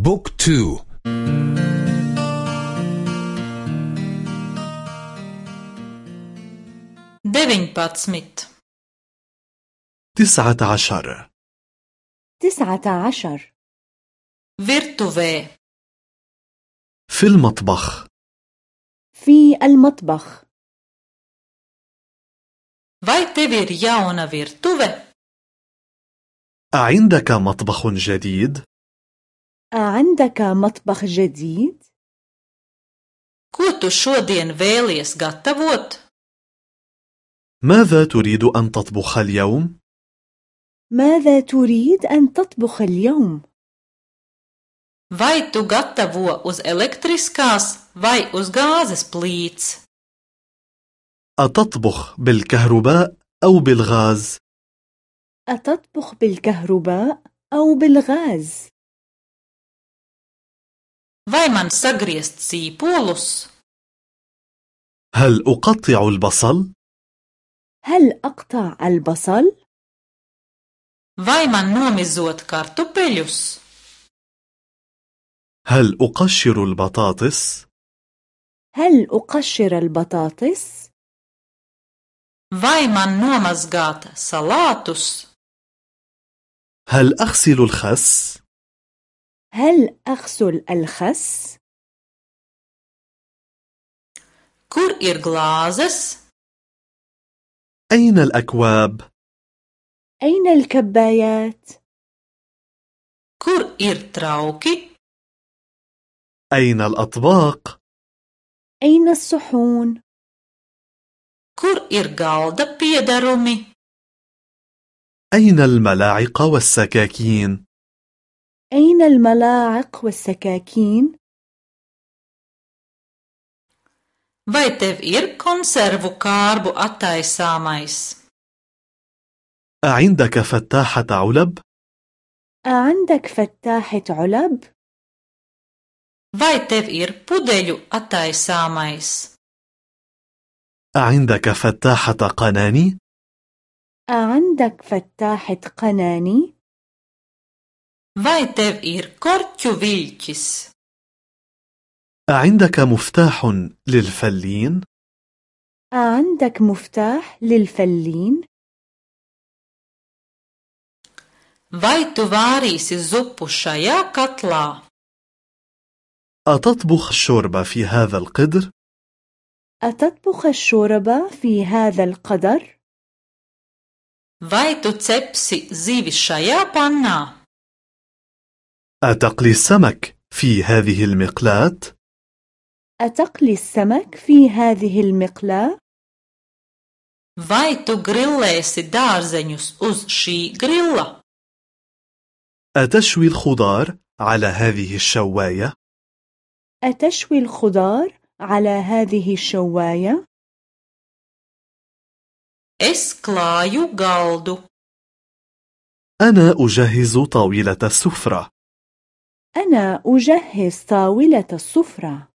بوك تو. ديفين باتسميت تسعة عشر. تسعة عشر. فيرتوفي في المطبخ. في المطبخ. Vai tev ir jauna virtuve? أعندك مطبخ جديد؟ أعندك مطبخ جديد؟ Ko tu šodien vēlies gatavot? ماذا تريد أن تطبخ اليوم؟ ماذا تريد أن تطبخ اليوم؟ Vai tu gatavo uz elektriskās vai uz gāzes plīts? أتطبخ بالكهرباء أو بالغاز؟ أتطبخ بالكهرباء أو بالغاز؟ Vai man sagriezt sīpolus? هل أقطع البصل؟ هل أقطع البصل؟ Vai man nomizot kartupeļus? هل أقشر البطاطس؟ هل أقشر البطاطس؟ Vai man nomazgāt salātus? هل أغسل الخس؟ هل أغسل الخس؟ Kur ir glāzes? أين الأكواب؟ أين الكبايات؟ Kur ir trauki? أين الأطباق؟ أين الصحون؟ Kur ir galda piedarumi? أين الملاعق والسكاكين؟ أين الملاعق والسكاكين؟ Vai tev ir konservu kārbu attaisāmais? أعندك فتاحة علب؟ أعندك فتاحة علب؟ Vai tev ir pudeļu attaisāmais? أعندك فتاحة قناني؟ أعندك فتاحة قناني؟ Vai tev ir korķu viļķis? أعندك مفتاح للفلين؟ أعندك مفتاح للفلين؟ Vai tu vārīsi zupu šajā katlā? أتطبخ الشوربة في هذا القدر؟ أتطبخ الشوربة في هذا القدر؟ Vai tu cepsi zivi šajā pannā? أتقلي السمك في هذه المقلاة؟ أتقلي السمك في هذه المقلاة؟ Vai tu grillēsi dārzeņus uz šī grilla? أتشوي الخضار على هذه الشواية؟ أتشوي الخضار على هذه الشواية؟ Es klāju galdu. أنا أجهز طاولة السفرة. أنا أجهز طاولة السفرة.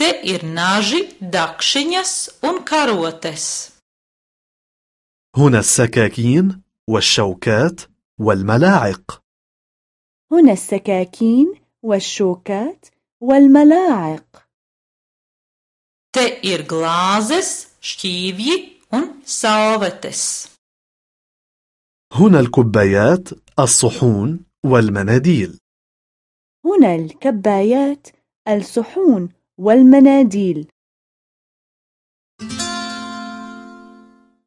Te ir naži, dakšiņas un karotes. هنا السكاكين والشوكات والملاعق. هنا السكاكين والشوكات والملاعق. Te ir glāzes, šķīvji un salvetes. هنا الكبايات، الصحون والمناديل. هنا الكبايات، الصحون والمناديل.